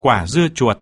quả dưa chuột.